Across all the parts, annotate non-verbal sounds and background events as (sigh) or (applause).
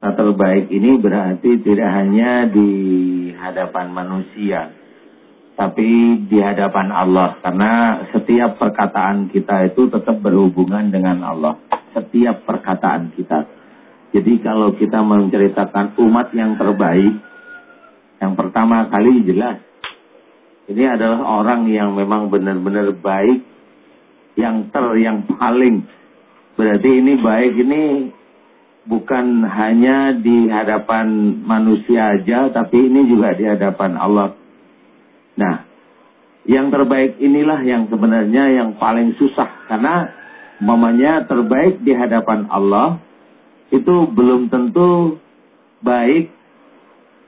Nah terbaik ini berarti tidak hanya di hadapan manusia, tapi di hadapan Allah. Karena setiap perkataan kita itu tetap berhubungan dengan Allah. Setiap perkataan kita. Jadi kalau kita menceritakan umat yang terbaik, yang pertama kali jelas. Ini adalah orang yang memang benar-benar baik, yang ter, yang paling. Berarti ini baik ini bukan hanya di hadapan manusia aja, tapi ini juga di hadapan Allah. Nah, yang terbaik inilah yang sebenarnya yang paling susah karena mamanya terbaik di hadapan Allah itu belum tentu baik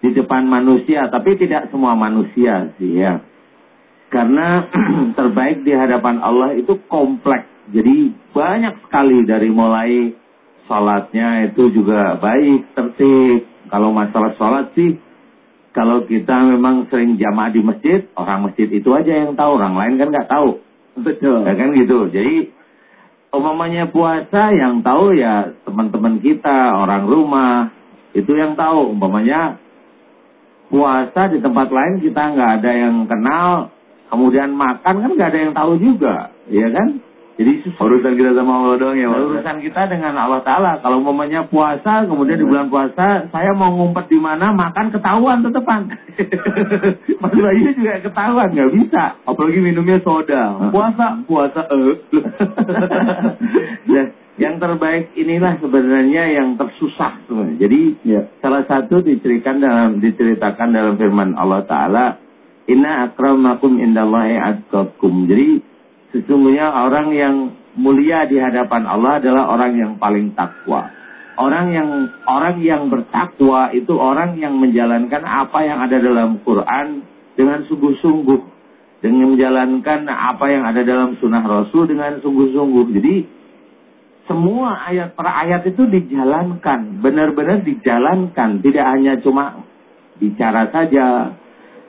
di depan manusia, tapi tidak semua manusia sih ya. Karena (clears throat) terbaik di hadapan Allah itu kompleks. Jadi banyak sekali dari mulai sholatnya itu juga baik, tertib. Kalau masalah sholat sih, kalau kita memang sering jamaah di masjid, orang masjid itu aja yang tahu, orang lain kan nggak tahu. Betul. Ya kan gitu. Jadi umpamanya puasa yang tahu ya teman-teman kita, orang rumah, itu yang tahu. Umpamanya puasa di tempat lain kita nggak ada yang kenal, kemudian makan kan nggak ada yang tahu juga, ya kan? Jadi urusan kita sama Allah doang ya, Mas. Urusan kita dengan Allah Taala. Kalau momennya puasa, kemudian di bulan puasa saya mau ngumpet di mana, makan ketahuan tetepan. (laughs) Mas Bayu juga ketahuan, nggak bisa. Apalagi minumnya soda. Puasa, puasa eh. ya, (laughs) yang terbaik inilah sebenarnya yang tersusah sebenarnya. Jadi ya. salah satu diceritakan dalam diceritakan dalam firman Allah Taala, Inna akramakum indallahi atqakum. Jadi Sesungguhnya orang yang mulia di hadapan Allah adalah orang yang paling takwa. Orang yang orang yang bertakwa itu orang yang menjalankan apa yang ada dalam Quran dengan sungguh-sungguh, dengan menjalankan apa yang ada dalam Sunnah Rasul dengan sungguh-sungguh. Jadi semua ayat per ayat itu dijalankan, benar-benar dijalankan, tidak hanya cuma bicara saja,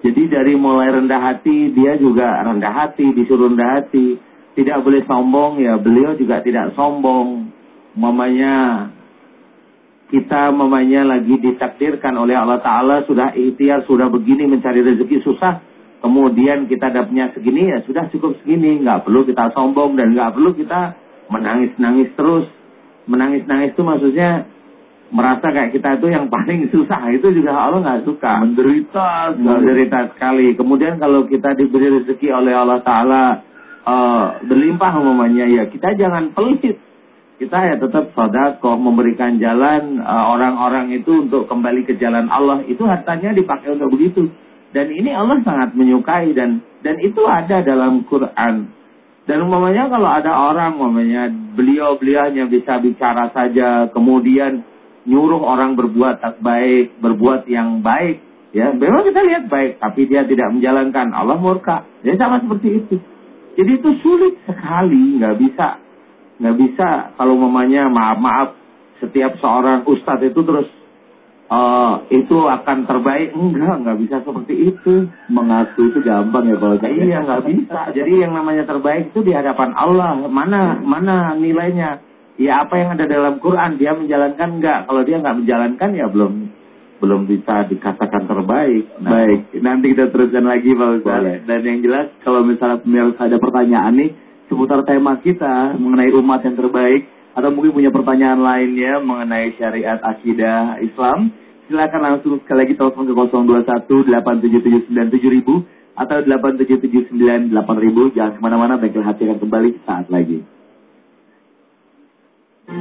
jadi dari mulai rendah hati, dia juga rendah hati, disuruh rendah hati. Tidak boleh sombong, ya beliau juga tidak sombong. Mamanya kita mamanya lagi ditakdirkan oleh Allah Ta'ala, sudah ikhtiar, sudah begini mencari rezeki susah. Kemudian kita dapatnya segini, ya sudah cukup segini. Nggak perlu kita sombong dan nggak perlu kita menangis-nangis terus. Menangis-nangis itu maksudnya merasa kayak kita itu yang paling susah. Itu juga Allah nggak suka. Menderita menderita sekali. Kemudian kalau kita diberi rezeki oleh Allah Taala uh, berlimpah umumnya ya kita jangan pelit. Kita ya tetap kok memberikan jalan eh, orang-orang uh, itu untuk kembali ke jalan Allah. Itu hartanya dipakai untuk begitu. Dan ini Allah sangat menyukai dan dan itu ada dalam Quran. Dan umumnya kalau ada orang umumnya beliau beliaunya bisa bicara saja kemudian nyuruh orang berbuat tak baik, berbuat yang baik. Ya, memang kita lihat baik, tapi dia tidak menjalankan. Allah murka. Ya sama seperti itu. Jadi itu sulit sekali, nggak bisa, nggak bisa kalau mamanya maaf maaf setiap seorang ustadz itu terus uh, itu akan terbaik enggak nggak bisa seperti itu mengaku itu gampang ya kalau iya nggak bisa jadi yang namanya terbaik itu di hadapan Allah mana mana nilainya ya apa yang ada dalam Quran dia menjalankan enggak kalau dia nggak menjalankan ya belum belum bisa dikatakan terbaik. Nah, baik. Nanti kita teruskan lagi Pak Ustaz dan yang jelas kalau misalnya pemirsa ada pertanyaan nih seputar tema kita mengenai umat yang terbaik atau mungkin punya pertanyaan lainnya mengenai syariat akidah Islam silakan langsung sekali lagi telepon ke 021 877 atau 877 8000 jangan ke mana-mana bengkel hati akan kembali saat lagi Pemirsa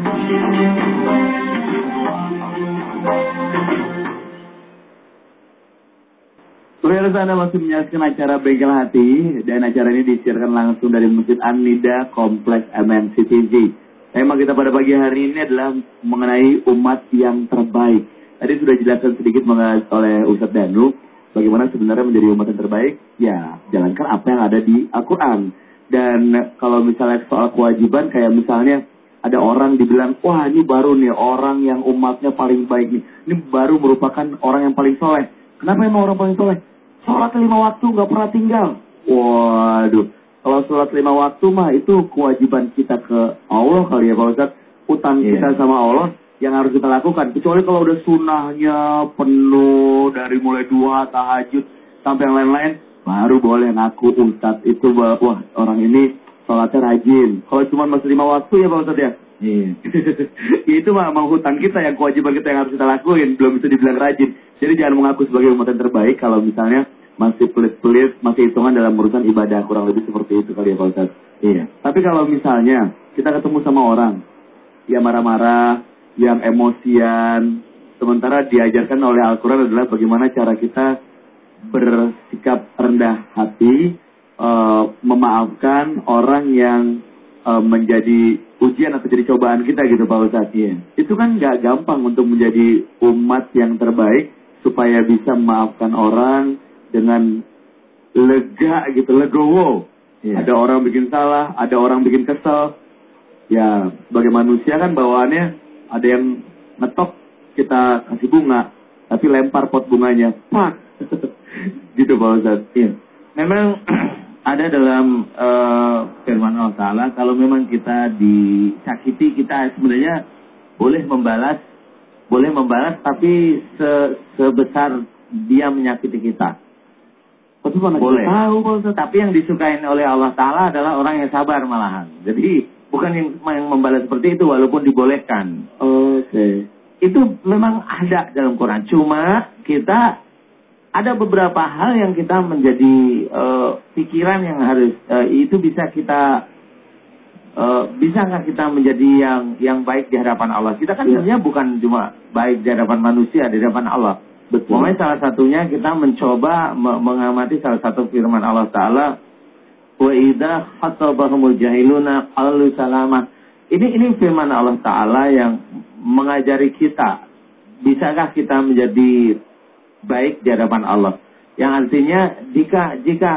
Anda masih menyaksikan acara Bengkel Hati dan acara ini disiarkan langsung dari Masjid An-Nida Kompleks MNCTV. Tema kita pada pagi hari ini adalah mengenai umat yang terbaik. Tadi sudah jelaskan sedikit oleh Ustadz Danu bagaimana sebenarnya menjadi umat yang terbaik. Ya, jalankan apa yang ada di Al-Quran. Dan kalau misalnya soal kewajiban kayak misalnya ada orang dibilang, wah ini baru nih orang yang umatnya paling baik nih. Ini baru merupakan orang yang paling soleh. Kenapa emang orang paling soleh? Sholat lima waktu nggak pernah tinggal. Waduh, kalau sholat lima waktu mah itu kewajiban kita ke Allah kali ya Pak Ustaz. Utang yeah. kita sama Allah yang harus kita lakukan. Kecuali kalau udah sunnahnya penuh dari mulai dua tahajud sampai yang lain-lain, baru boleh ngaku ustad itu wah orang ini sholatnya rajin. Kalau cuma masih lima waktu ya Pak Ustad ya. Iya. (laughs) itu mah mau hutang kita yang kewajiban kita yang harus kita lakuin, belum bisa dibilang rajin. Jadi jangan mengaku sebagai umat yang terbaik kalau misalnya masih pelit-pelit, masih hitungan dalam urusan ibadah kurang lebih seperti itu kali ya Pak Ustaz. Iya. Tapi kalau misalnya kita ketemu sama orang yang marah-marah, yang emosian, sementara diajarkan oleh Al-Quran adalah bagaimana cara kita bersikap rendah hati, uh, memaafkan orang yang uh, menjadi ujian atau jadi cobaan kita gitu Pak Ustaz. Iya. Itu kan nggak gampang untuk menjadi umat yang terbaik supaya bisa memaafkan orang dengan lega gitu, legowo. Iya. Ada orang bikin salah, ada orang bikin kesel. Ya, sebagai manusia kan bawaannya ada yang ngetok kita kasih bunga, tapi lempar pot bunganya, (laughs) pak. (laughs) gitu Pak Ustaz. Iya. Memang (clears throat) ada dalam uh, firman Allah Ta'ala, kalau memang kita disakiti, kita sebenarnya boleh membalas, boleh membalas, tapi se sebesar dia menyakiti kita. Boleh. tahu. Tapi yang disukain oleh Allah Ta'ala adalah orang yang sabar malahan. Jadi bukan yang, yang membalas seperti itu walaupun dibolehkan. Oke. Itu memang ada dalam Quran. Cuma kita ada beberapa hal yang kita menjadi eh, pikiran yang harus eh, itu bisa kita eh, bisa nggak kita menjadi yang yang baik di hadapan Allah? Kita kan sebenarnya bukan cuma baik di hadapan manusia, di hadapan Allah. Betul. Pokoknya salah satunya kita mencoba me- mengamati salah satu firman Allah Taala wa idza khatabahumul jahiluna qalu salama. Ini ini firman Allah Taala yang mengajari kita bisakah kita menjadi baik di hadapan Allah. Yang artinya jika jika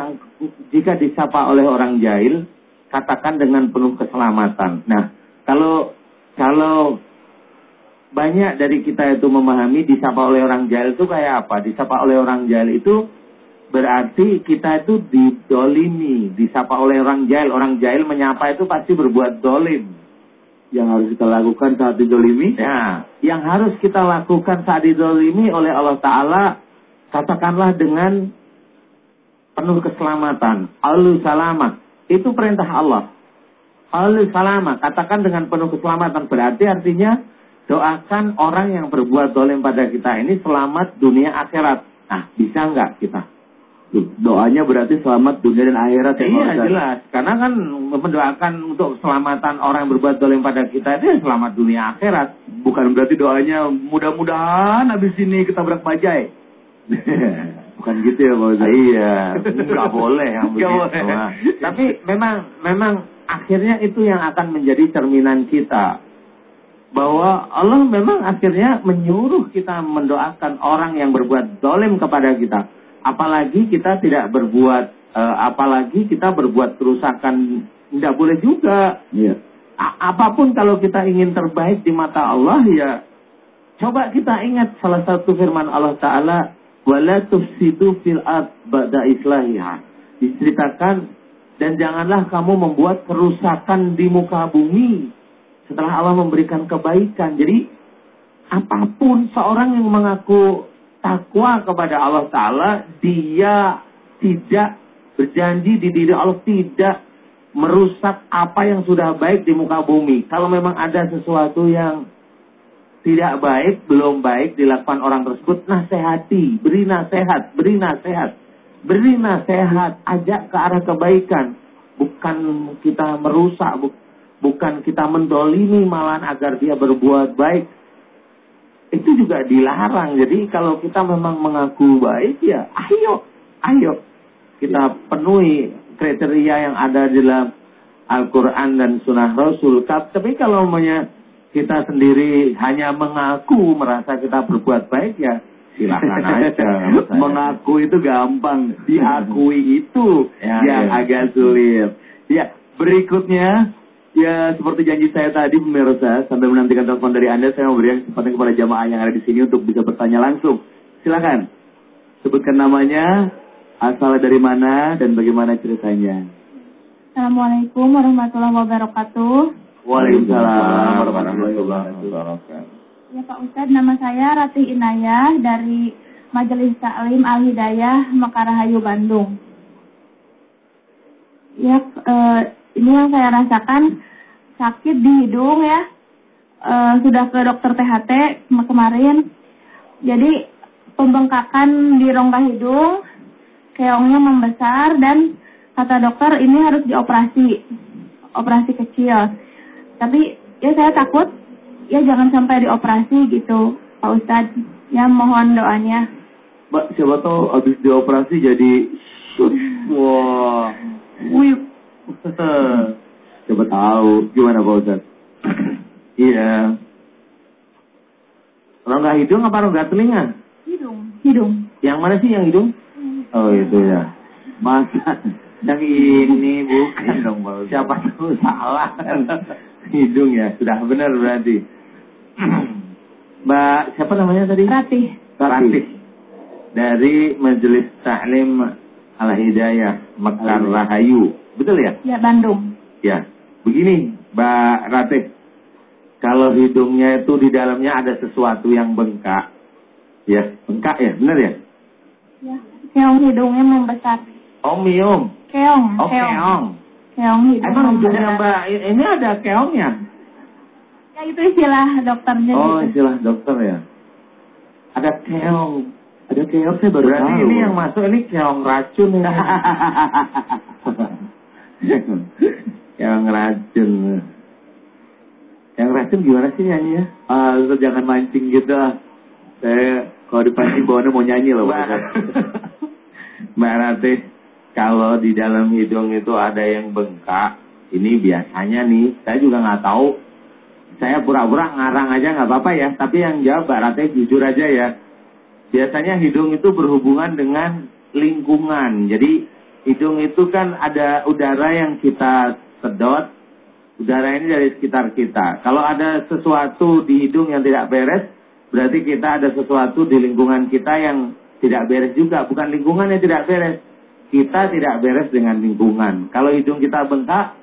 jika disapa oleh orang jahil katakan dengan penuh keselamatan. Nah, kalau kalau banyak dari kita itu memahami disapa oleh orang jahil itu kayak apa? Disapa oleh orang jahil itu berarti kita itu didolimi, disapa oleh orang jahil. Orang jahil menyapa itu pasti berbuat dolim. Yang harus kita lakukan saat didolimi, Ya, yang harus kita lakukan saat didolimi oleh Allah Ta'ala, katakanlah dengan penuh keselamatan. Alu salama. Itu perintah Allah. Alu salama. Katakan dengan penuh keselamatan. Berarti artinya doakan orang yang berbuat dolim pada kita ini selamat dunia akhirat. Nah, bisa nggak kita? Doanya berarti selamat dunia dan akhirat ya Iya jelas. Karena kan mendoakan untuk keselamatan orang yang berbuat dolim pada kita itu ya selamat dunia akhirat. Bukan berarti doanya mudah-mudahan habis ini ketabrak bajai. (laughs) Bukan gitu ya Pak Ustaz. Iya, nggak boleh yang begitu. boleh. Tapi memang memang akhirnya itu yang akan menjadi cerminan kita bahwa Allah memang akhirnya menyuruh kita mendoakan orang yang berbuat dolim kepada kita. Apalagi kita tidak berbuat, eh, apalagi kita berbuat kerusakan, tidak boleh juga. Iya. A- apa pun kalau kita ingin terbaik di mata Allah ya coba kita ingat salah satu firman Allah Taala wala tufsidu fil ard ba'da islahiha diceritakan dan janganlah kamu membuat kerusakan di muka bumi setelah Allah memberikan kebaikan jadi apa pun seorang yang mengaku takwa kepada Allah Taala dia tidak berjanji di diri Allah tidak merusak apa yang sudah baik di muka bumi. Kalau memang ada sesuatu yang tidak baik, belum baik dilakukan orang tersebut, nasehati, beri nasihat, beri nasihat, beri nasihat, ajak ke arah kebaikan. Bukan kita merusak, bu- bukan kita mendolimi malahan agar dia berbuat baik. Itu juga dilarang. Jadi kalau kita memang mengaku baik, ya ayo, ayo. Kita penuhi kriteria yang ada di dalam Al-Quran dan Sunnah Rasul. Tapi kalau maunya kita sendiri hanya mengaku merasa kita berbuat baik ya silakan (laughs) aja. Mengaku itu gampang, diakui itu Ya, yang ya. agak sulit. Ya, berikutnya ya seperti janji saya tadi pemirsa, sambil menantikan telepon dari Anda, saya mau berikan kesempatan kepada jamaah yang ada di sini untuk bisa bertanya langsung. Silakan. Sebutkan namanya, asal dari mana dan bagaimana ceritanya. Assalamualaikum warahmatullahi wabarakatuh. Waalaikumsalam warahmatullahi wabarakatuh. Ya Pak Ustadz, nama saya Ratih Inayah dari Majelis Taklim Al Hidayah Mekarahayu Bandung. Ya, eh, ini yang saya rasakan sakit di hidung ya. Eh, sudah ke dokter THT kema- kemarin. Jadi pembengkakan di rongga hidung, keongnya membesar dan kata dokter ini harus dioperasi, operasi kecil. Tapi ya saya takut ya jangan sampai dioperasi gitu, Pak Ustadz. Ya mohon doanya. Mbak, siapa tahu habis dioperasi jadi. Wah. Wih, (laughs) Siapa tahu. Gimana Pak Ustaz? (clears throat) Iya. Rongga hidung apa rongga telinga? hidung, hidung. Yang mana sih yang hidung? Oh itu ya. Masa yang ini bukan dong Pak Ustaz. Siapa tahu salah. hidung ya, sudah benar berarti. (clears throat) Mbak, siapa namanya tadi? Ratih. Ratih. Dari Majelis Taklim Al Hidayah Mekar Rahayu. Betul ya? Ya Bandung. Ya. Begini, Mbak Ratih. Kalau hidungnya itu di dalamnya ada sesuatu yang bengkak. Ya, bengkak ya, benar ya? Ya. Keong hidungnya membesar. Oh, miom. Keong, Oh, keong. Keong hidung Emang hidungnya. Mbak, ini ada keongnya? Ya itu istilah dokternya Oh, gitu. istilah dokter ya. Ada keong. Ada keong saya baru Berarti tahu. ini yang masuk ini keong racun ini. (laughs) (laughs) keong racun. Keong racun gimana sih nyanyinya? Ah, Ustaz jangan mancing gitu lah. Saya kalau dipancing bawaannya mau nyanyi loh Ustaz. Mbak Ratih, kalau di dalam hidung itu ada yang bengkak, ini biasanya nih, saya juga nggak tahu. Saya pura-pura ngarang aja nggak apa-apa ya, tapi yang jawab Mbak Ratih jujur aja ya. Biasanya hidung itu berhubungan dengan lingkungan. Jadi hidung itu kan ada udara yang kita sedot, udara ini dari sekitar kita. Kalau ada sesuatu di hidung yang tidak beres, berarti kita ada sesuatu di lingkungan kita yang tidak beres juga. Bukan lingkungan yang tidak beres. Kita tidak beres dengan lingkungan. Kalau hidung kita bengkak,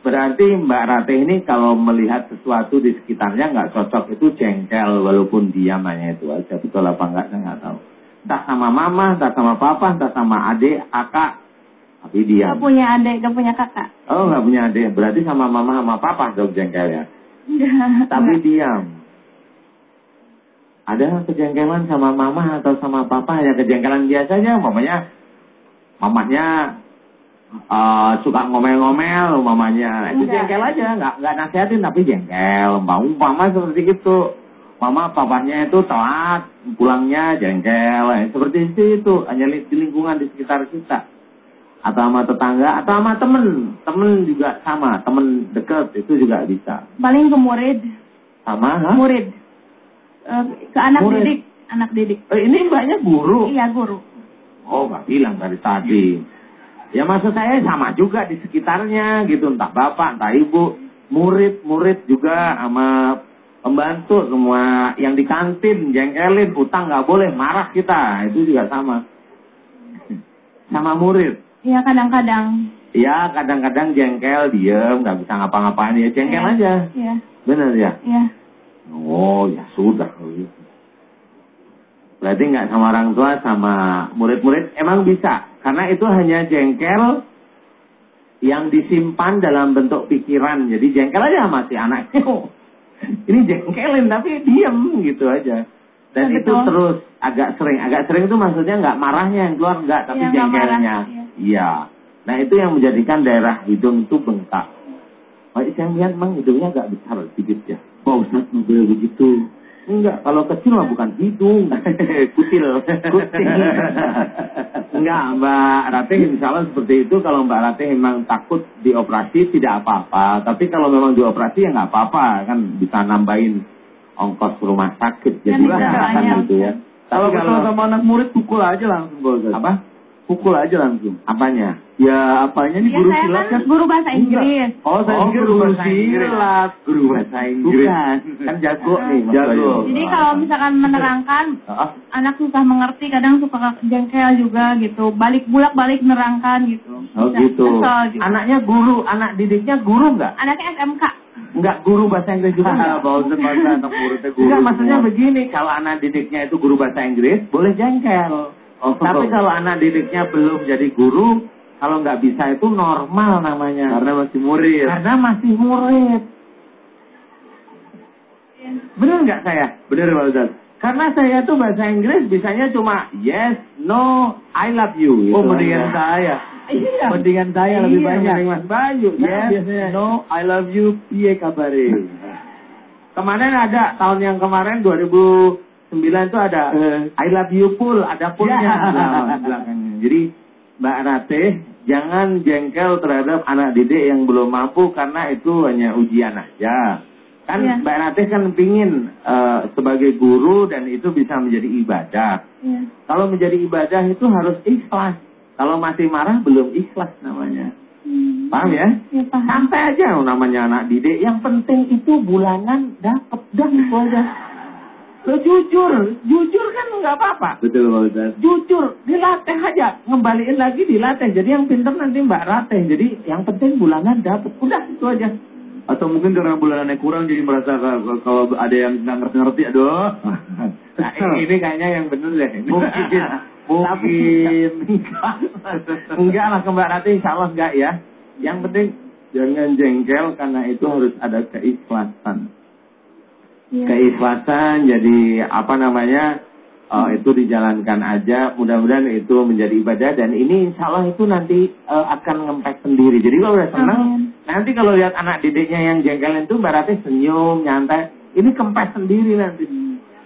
berarti Mbak Ratih ini kalau melihat sesuatu di sekitarnya nggak cocok itu jengkel walaupun diam hanya itu aja. Betul apa enggak saya nggak tahu. Entah sama mama, entah sama papa, entah sama adik, kakak, tapi diam. Gak punya adik, gak punya kakak. Oh nggak punya adik, berarti sama mama sama papa dong jengkelnya. Enggak. Tapi diam. Ada kejengkelan sama mama atau sama papa hanya kejengkelan biasa aja, mamanya mamanya eh, suka ngomel-ngomel mamanya. Itu Enggak. jengkel aja, nggak nggak nasihatin tapi jengkel. Mau mama seperti itu. Mama papanya itu telat, pulangnya jengkel. Eh, Seperti itu itu hanya di lingkungan di sekitar kita. Atau sama tetangga, atau sama temen. Temen juga sama, temen deket itu juga bisa. Paling ke murid, Sama, ha? murid. Eh, ke anak Murid. didik, anak didik. Eh, ini banyak guru. Iya guru. Oh, nggak bilang dari tadi. Ya maksud saya sama juga di sekitarnya gitu, entah bapak, entah ibu, murid, murid juga sama pembantu semua yang di kantin jengkelin, utang nggak boleh, marah kita, itu juga sama. (laughs) Sama murid. Iya kadang-kadang. Ya kadang-kadang jengkel, diem, nggak bisa ngapa-ngapain, ya jengkel Iya. aja. Iya, Bener ya? iya. Oh ya sudah. Berarti nggak sama orang tua sama murid-murid emang bisa karena itu hanya jengkel yang disimpan dalam bentuk pikiran. Jadi jengkel aja sama si anaknya. (laughs) Ini jengkelin tapi diem gitu aja. Dan Ya, itu betul. terus agak sering, agak sering itu maksudnya nggak marahnya yang keluar nggak, tapi Iya, nggak marah, jengkelnya. Iya. Nah itu yang menjadikan daerah hidung itu bengkak. Oh, saya lihat memang hidungnya agak besar sedikit ya. Pak Ustaz nggak boleh begitu. Enggak, kalau kecil mah bukan hidung. (laughs) Kutil. Kutil. Enggak, Mbak Ratih insya Allah seperti itu. Kalau Mbak Ratih memang takut dioperasi tidak apa-apa. Tapi kalau memang dioperasi ya nggak apa-apa. Kan bisa nambahin ongkos rumah sakit. Jadi kan doanya. gitu ya. Kalau Tapi ketemu sama anak murid pukul aja langsung Pak Ustaz. apa? Pukul aja langsung. Apanya? Ya apanya nih Ya guru saya silat kan kan? guru bahasa Inggris. Oh, saya pikir guru silat. Guru bahasa Inggris. Bukan. Kan jago nih. Jago. Jadi kalau misalkan menerangkan Ah, anak susah mengerti, kadang suka jengkel juga gitu. Balik bulak balik nerangkan gitu. Oh Bisa gitu. juga. Anaknya guru, anak didiknya guru nggak? Anaknya SMK. Enggak guru bahasa Inggris juga enggak. Masa (laughs) anak muridnya guru. Enggak, maksudnya begini, kalau anak didiknya itu guru bahasa Inggris, boleh jengkel. Oh, Tapi kalau anak didiknya belum jadi guru, kalau nggak bisa itu normal namanya. karena masih murid. Karena masih murid. Bener nggak saya? Bener Pak Ustadz. Karena saya tuh bahasa Inggris bisanya cuma yes, no, I love you. Oh, gitu mendingan aja. saya. Iya. Mendingan saya lebih Iya, banyak. mending Mas Bayu. Saya Yes, biasanya. no, I love you, piye kabare. (laughs) Kemarin ada tahun yang kemarin 2009 itu ada Eh. I love you full, ada fullnya Ya. belakang- belakangnya. Jadi Mbak Ratih jangan jengkel terhadap anak didik yang belum mampu karena itu hanya ujian aja. Kan Iya. Mbak Ratih kan pingin eh, sebagai guru dan itu bisa menjadi ibadah. Iya. Kalau menjadi ibadah itu harus ikhlas. Kalau masih marah belum ikhlas namanya. Hmm. Paham ya? Ya paham. Santai aja namanya anak didik. Yang penting itu bulanan dapet dah itu aja. Lo jujur, jujur kan nggak apa-apa. Betul Pak Ustadz. Jujur, dilatih aja, ngembaliin lagi dilatih. Jadi yang pinter nanti Mbak Ratih. Jadi yang penting bulanan dapet, udah itu aja. Atau mungkin karena bulanannya kurang jadi merasa ka- kalau ada yang nggak ngerti-ngerti, aduh. Nah, ini kayaknya yang bener deh. (laughs) Mungkin, Tapi mungkin. enggak lah ke Mbak Ratih, insya Allah enggak ya. Yang penting jangan jengkel karena itu harus ada keikhlasan. Iya. keikhlasan jadi apa namanya eh, itu dijalankan aja mudah-mudahan itu menjadi ibadah dan ini insya Allah itu nanti eh, akan ngempek sendiri jadi kalau udah senang Amin. nanti kalau lihat anak didiknya yang jengkelin itu berarti senyum nyantai ini kempes sendiri nanti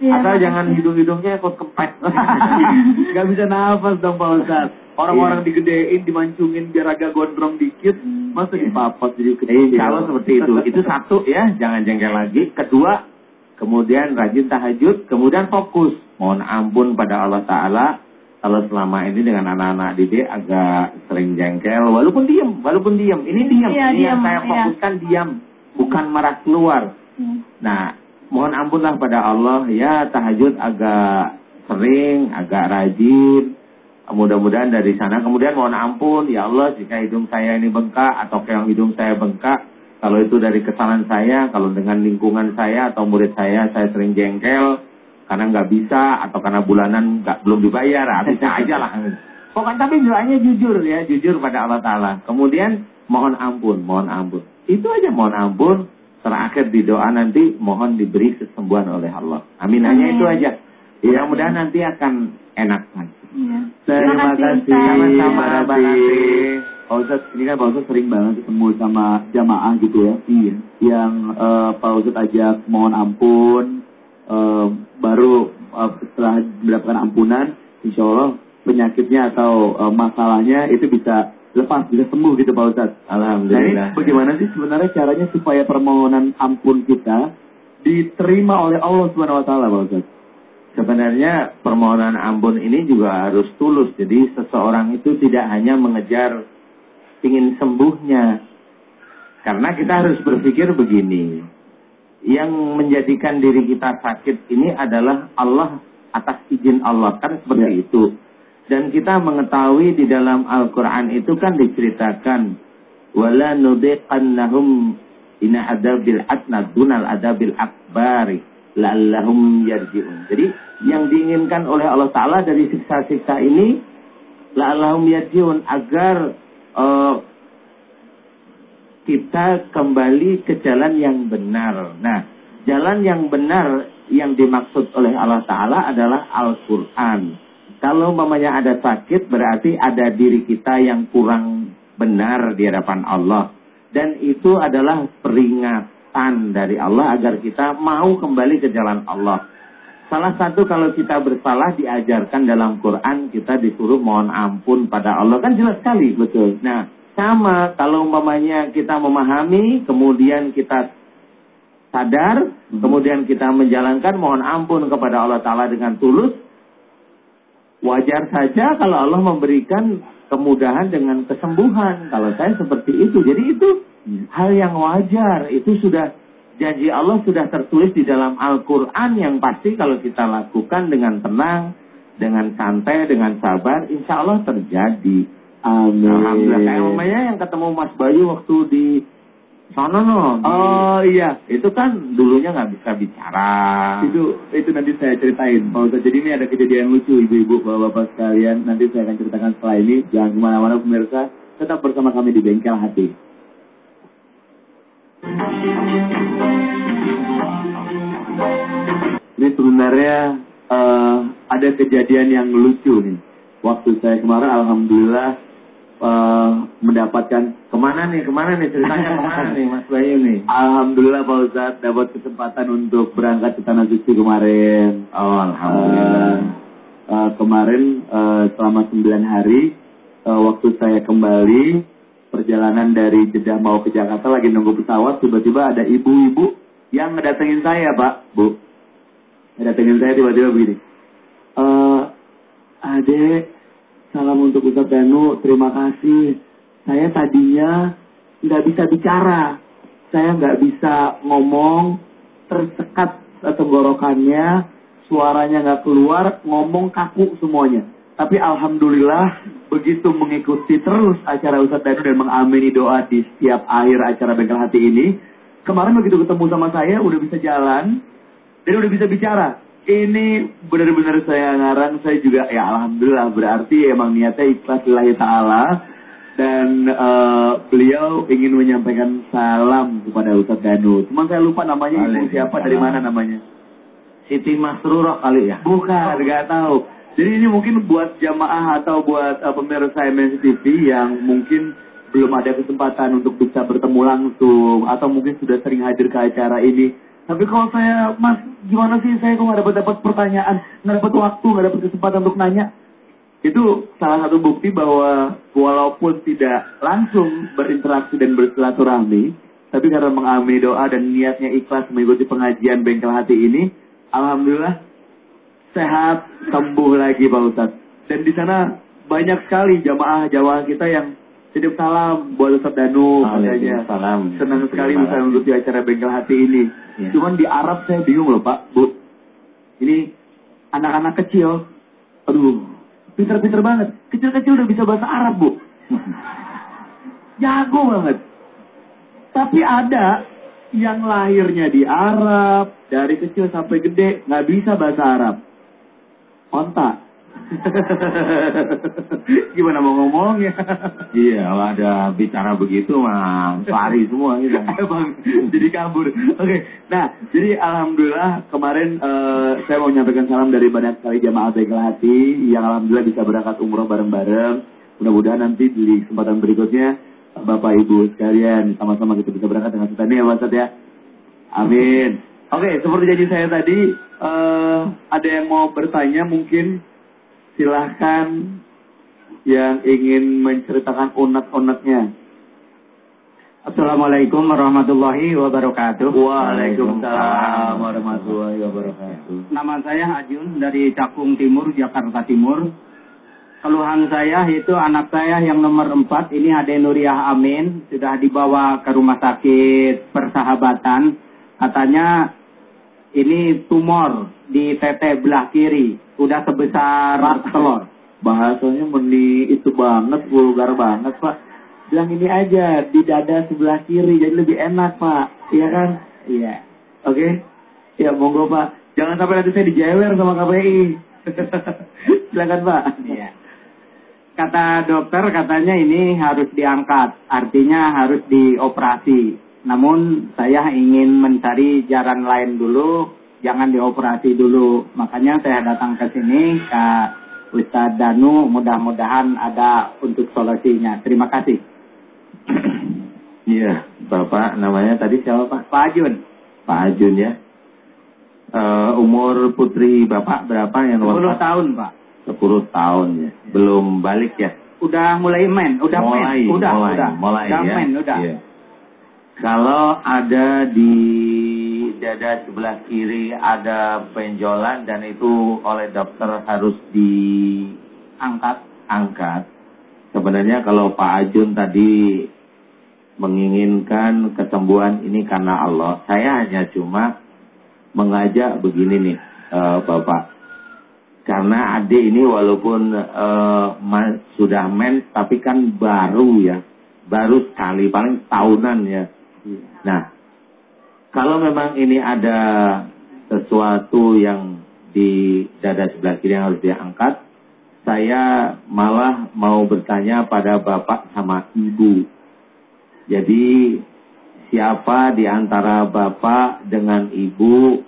Iya, asal makasih. jangan hidung-hidungnya ikut kempes (laughs) Gak bisa nafas dong Pak Ustadz. Orang-orang digedein, dimancungin biar agak gondrong dikit. Masa dipapas jadi kecil. Eh, Insya Allah seperti itu. Itu satu ya, jangan jengkel lagi. Kedua, kemudian rajin tahajud, kemudian fokus. Mohon ampun pada Allah Ta'ala kalau selama ini dengan anak-anak didik agak sering jengkel, walaupun diam, walaupun diam. Ini diam, Iya, ini yang diam, saya iya. fokuskan diam, bukan marah keluar. Iya. Nah, mohon ampunlah pada Allah ya tahajud agak sering, agak rajin. Mudah-mudahan dari sana. Kemudian mohon ampun ya Allah jika hidung saya ini bengkak atau keong hidung saya bengkak. Kalau itu dari kesalahan saya, kalau dengan lingkungan saya atau murid saya saya sering jengkel karena nggak bisa atau karena bulanan nggak belum dibayar, ah, bisa aja lah. Pokoknya tapi doanya jujur ya, jujur pada Allah Taala. Kemudian mohon ampun, mohon ampun. Itu aja mohon ampun. Terakhir di doa nanti mohon diberi kesembuhan oleh Allah. Amin. Hanya itu aja. Mudah-mudahan nanti akan enak. Iya. Terima kasih. Ustaz. Sama-sama, Ratih. Ratih. Pak Ustadz, ini kan Pak Ustadz sering banget ketemu sama jamaah gitu ya. Iya. Yang eh, Pak Ustadz ajak mohon ampun, eh, baru eh, setelah mendapatkan ampunan, insya Allah penyakitnya atau eh, masalahnya itu bisa lepas, bisa sembuh gitu Pak Ustadz. Nah ini Alhamdulillah. bagaimana sih sebenarnya caranya supaya permohonan ampun kita diterima oleh Allah Subhanahu Wa Taala Pak Ustadz? Sebenarnya permohonan ampun ini juga harus tulus. Jadi seseorang itu tidak hanya mengejar ingin sembuhnya. Karena kita harus berpikir begini. Yang menjadikan diri kita sakit ini adalah Allah atas izin Allah. Kan seperti itu. Dan kita mengetahui di dalam Al-Quran itu kan diceritakan. Wala nudiqannahum ina adabil adna dunal adabil akbari la'allahum yarji'un. Jadi yang diinginkan oleh Allah Ta'ala dari siksa-siksa ini la'allahum yarji'un agar eh, kita kembali ke jalan yang benar. Nah, jalan yang benar yang dimaksud oleh Allah Ta'ala adalah Al-Quran. Kalau mamanya ada sakit berarti ada diri kita yang kurang benar di hadapan Allah. Dan itu adalah peringatan dari Allah agar kita mau kembali ke jalan Allah. Salah satu kalau kita bersalah diajarkan dalam Quran kita disuruh mohon ampun pada Allah. Kan jelas sekali. Betul. Nah, sama kalau umpamanya kita memahami, kemudian kita sadar, kemudian kita menjalankan mohon ampun kepada Allah Ta'ala dengan tulus, wajar saja kalau Allah memberikan kemudahan dengan kesembuhan. Kalau saya seperti itu. Jadi itu hal yang wajar. Itu sudah janji Allah sudah tertulis di dalam Al-Quran yang pasti kalau kita lakukan dengan tenang, dengan santai, dengan sabar, insya Allah terjadi. Amin. Alhamdulillah. Kayak umpamanya yang ketemu Mas Bayu waktu di Sono no. Oh iya, Itu kan dulunya nggak bisa bicara. itu itu nanti saya ceritain. Pak Ustadz, jadi ini ada kejadian lucu ibu-ibu, bapak-bapak sekalian. Nanti saya akan ceritakan setelah ini. Jangan ke mana-mana pemirsa, tetap bersama kami di Bengkel Hati. Ini sebenarnya eh, ada kejadian yang lucu nih. Waktu saya kemarin, alhamdulillah eh, mendapatkan Ke mana nih? Ke mana nih? Ceritanya (laughs) ke mana nih Mas Bayu nih? Alhamdulillah Pak Ustadz dapat kesempatan untuk berangkat ke Tanah Suci kemarin. Oh, Alhamdulillah. Eh, eh, kemarin eh, selama 9 hari eh, waktu saya kembali perjalanan dari Jeddah mau ke Jakarta lagi nunggu pesawat tiba-tiba ada ibu-ibu yang ngedatengin saya Pak. Bu ngedatengin saya tiba-tiba begini. Eh adek salam untuk Ustadz Danu terima kasih. Saya tadinya nggak bisa bicara. Saya nggak bisa ngomong tersekat tenggorokannya suaranya nggak keluar ngomong kaku semuanya tapi alhamdulillah begitu mengikuti terus acara Ustadz Danu dan mengamini doa di setiap akhir acara Bengkel Hati ini kemarin begitu ketemu sama saya udah bisa jalan dan udah bisa bicara ini benar-benar saya ngarang saya juga ya alhamdulillah berarti emang niatnya ikhlas lillahi ta'ala dan eh, beliau ingin menyampaikan salam kepada Ustadz Danu. Cuman saya lupa namanya ibu siapa dari mana namanya. Siti Masrurah kali ya? Bukan, nggak tahu. Jadi ini mungkin buat jamaah atau buat uh, pemirsa MNC TV yang mungkin belum ada kesempatan untuk bisa bertemu langsung atau mungkin sudah sering hadir ke acara ini. Tapi kalau saya, Mas, gimana sih saya kok nggak dapat dapat pertanyaan, nggak dapat waktu, nggak dapat kesempatan untuk nanya? Itu salah satu bukti bahwa walaupun tidak langsung berinteraksi dan bersilaturahmi, tapi karena mengamini doa dan niatnya ikhlas mengikuti pengajian bengkel hati ini, alhamdulillah sehat, sembuh lagi Pak Ustadz. Dan di sana banyak sekali jamaah-jamaah kita yang titip salam buat Ustadz Danu katanya. Waalaikumsalam. Senang sekali bisa mengikuti acara bengkel hati ini. Ya. Cuman di Arab saya bingung loh Pak, Bu. Ini anak-anak kecil, aduh, pinter-pinter banget. Kecil-kecil udah bisa bahasa Arab Bu. (laughs) Jago banget. Tapi ada yang lahirnya di Arab, dari kecil sampai gede, nggak bisa bahasa Arab. Onta. (laughs) Gimana mau ngomong ya? Iya, kalau ada bicara begitu mah lari semua gitu. (laughs) Emang jadi kabur. Oke, nah jadi alhamdulillah kemarin eh, saya mau menyampaikan salam dari banyak sekali jamaah Bengkel Hati yang alhamdulillah bisa berangkat umroh bareng-bareng. Mudah-mudahan nanti di kesempatan berikutnya Bapak Ibu sekalian sama-sama kita bisa berangkat dengan Ustadz ya Pak Ustadz ya. Amin. Oke, seperti janji saya tadi eh, ada yang mau bertanya mungkin silahkan yang ingin menceritakan unek-uneknya. Assalamualaikum warahmatullahi wabarakatuh. Waalaikumsalam warahmatullahi wabarakatuh. Nama saya Ajun dari Cakung Timur, Jakarta Timur. Keluhan saya itu anak saya yang nomor 4, ini Ade Nuriyah Amin, sudah dibawa ke rumah sakit persahabatan. Katanya ini tumor di tete belah kiri, udah sebesar telur. Bahasanya meni itu banget, vulgar banget pak. Bilang ini aja, di dada sebelah kiri, jadi lebih enak pak. Iya kan? Iya. Oke? Ya monggo pak. Jangan sampai nanti saya dijewer sama KPI. (laughs) Silakan pak. Iya. Kata dokter katanya ini harus diangkat, artinya harus dioperasi. Namun saya ingin mencari jalan lain dulu, jangan dioperasi dulu. Makanya saya datang ke sini ke Ustadz Danu, mudah-mudahan ada untuk solusinya. Terima kasih. Iya, Bapak namanya tadi siapa Pak? Pak Ajun, Pak Ajun ya. Eh, umur putri Bapak berapa yang 10 nomor tahun Pak. 10 tahun ya. Belum balik ya? Udah mulai main, udah mulai, main, udah, mulai, udah, mulai udah ya. main, udah. Iya. Kalau ada di dada sebelah kiri ada benjolan dan itu oleh dokter harus diangkat, angkat. Sebenarnya kalau Pak Ajun tadi menginginkan kesembuhan ini karena Allah, saya hanya cuma mengajak begini nih, eh, Bapak. Karena adik ini walaupun ma- sudah mens tapi kan baru ya. Baru sekali paling tahunan ya. Nah, kalau memang ini ada sesuatu yang di dada sebelah kiri yang harus diangkat, saya malah mau bertanya pada bapak sama ibu. Jadi siapa di antara bapak dengan ibu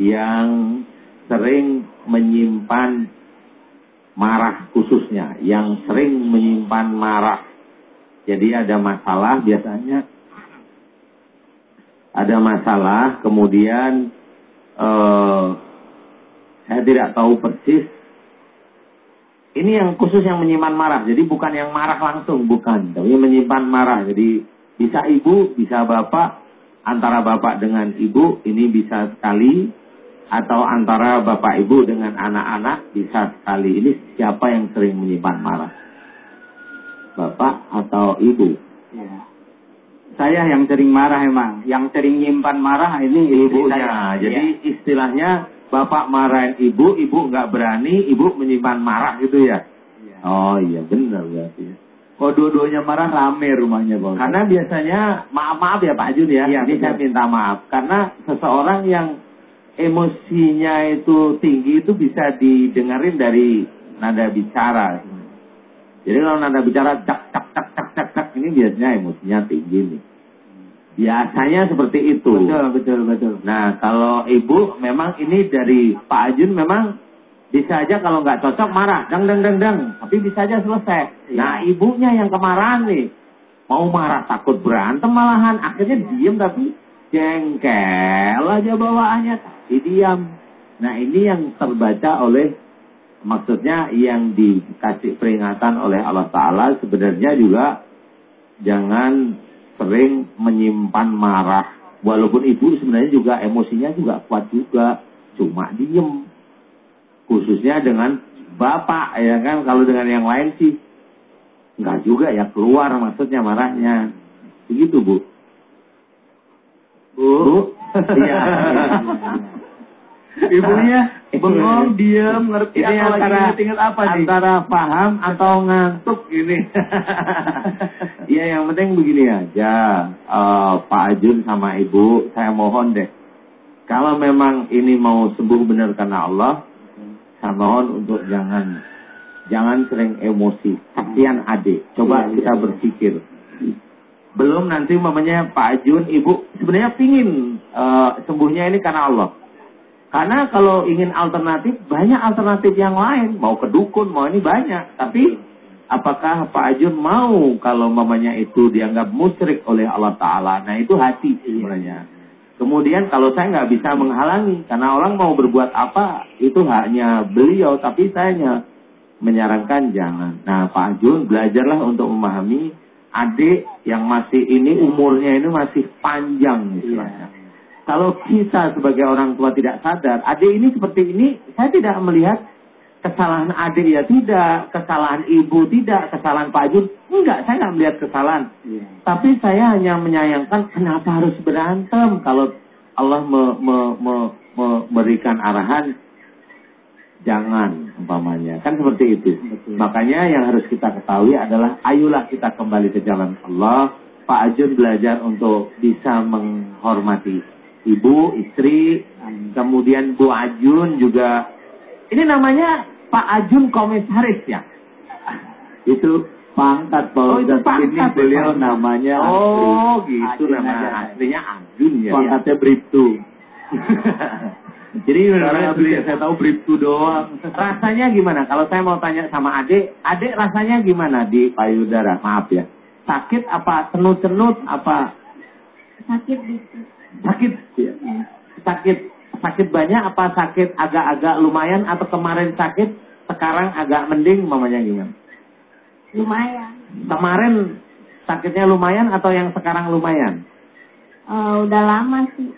yang sering menyimpan marah khususnya, yang sering menyimpan marah. Jadi ada masalah biasanya ada masalah, kemudian eh, saya tidak tahu persis. Ini yang khusus yang menyimpan marah, jadi bukan yang marah langsung, bukan, tapi menyimpan marah. Jadi bisa ibu, bisa bapak, antara bapak dengan ibu ini bisa sekali, atau antara bapak ibu dengan anak-anak bisa sekali. Ini siapa yang sering menyimpan marah? Bapak atau ibu? Ya. Saya yang sering marah emang. Yang sering nyimpan marah ini Ibunya. saya. Jadi Iya. istilahnya bapak marahin ibu, ibu nggak berani, ibu menyimpan marah gitu ya? Iya. Oh iya benar berarti. ya. Kalau dua-duanya marah rame rumahnya Pak. Karena biasanya maaf-maaf ya Pak Jun ya, Iya, ini saya minta maaf. Karena seseorang yang emosinya itu tinggi itu bisa didengarin dari nada bicara. Jadi kalau nada bicara cak cak cak cak ini biasanya emosinya tinggi nih. Biasanya seperti itu. Betul, betul, betul. Nah kalau ibu memang ini dari Pak Ajun memang bisa aja kalau nggak cocok marah, dang dang dang dang, tapi bisa aja selesai. Iya. Nah ibunya yang kemarahan nih, mau marah takut berantem malahan, akhirnya diem tapi jengkel aja bawaannya, tapi diam. Nah ini yang terbaca oleh maksudnya yang dikasih peringatan oleh Allah Taala sebenarnya juga jangan sering menyimpan marah. Walaupun ibu sebenarnya juga emosinya juga kuat juga, cuma diem. Khususnya dengan bapak ya kan, kalau dengan yang lain sih enggak juga ya keluar maksudnya marahnya. Begitu bu. Bu, iya. (laughs) Ibunya bengong, diam, ngerti Ini atau lagi antara inget-inget apa sih? antara paham atau ngantuk ini. (laughs) Iya yang penting begini aja, Eh, Pak Ajun sama Ibu, saya mohon deh, kalau memang ini mau sembuh benar karena Allah, saya mohon untuk jangan jangan sering emosi. Kasihan adik, coba Iya, kita iya. berpikir. Belum nanti mamanya Pak Ajun, Ibu sebenarnya pingin eh, sembuhnya ini karena Allah. Karena kalau ingin alternatif, banyak alternatif yang lain. Mau ke dukun, mau ini banyak. Tapi apakah Pak Ajun mau kalau mamanya itu dianggap musyrik oleh Allah Ta'ala? Nah itu hati sebenarnya. Kemudian kalau saya nggak bisa menghalangi, karena orang mau berbuat apa, itu haknya beliau. Tapi saya hanya menyarankan jangan. Nah Pak Ajun belajarlah untuk memahami adik yang masih ini umurnya ini masih panjang istilahnya. Kalau kita sebagai orang tua tidak sadar, adik ini seperti ini, saya tidak melihat kesalahan adik ya tidak, kesalahan ibu tidak, kesalahan Pak Jun. Enggak, saya nggak melihat kesalahan. Iya. Tapi saya hanya menyayangkan kenapa harus berantem kalau Allah me- me- me- me- memberikan arahan jangan umpamanya kan seperti itu Betul. makanya yang harus kita ketahui adalah ayolah kita kembali ke jalan Allah Pak Ajun belajar untuk bisa menghormati ibu istri kemudian Bu Ajun juga ini namanya Pak Ajun komisaris ya Itu pangkat Pak Oh, itu Ustadz. pangkat, Ini beliau pangkat. namanya oh gitu Ajun nama aja. aslinya Ajun ya Pangkatnya Bribtu. (laughs) Jadi Karena beli saya tahu Bribtu doang. rasanya gimana? Kalau saya mau tanya sama adik, adik rasanya gimana di payudara? Maaf ya. Sakit apa? Tenut-tenut apa? sakit gitu Sakit? Iya. Sakit sakit banyak apa sakit agak-agak lumayan atau kemarin sakit sekarang agak mending mamanya gimana? lumayan Kemarin sakitnya lumayan atau yang sekarang lumayan? Eh, udah lama sih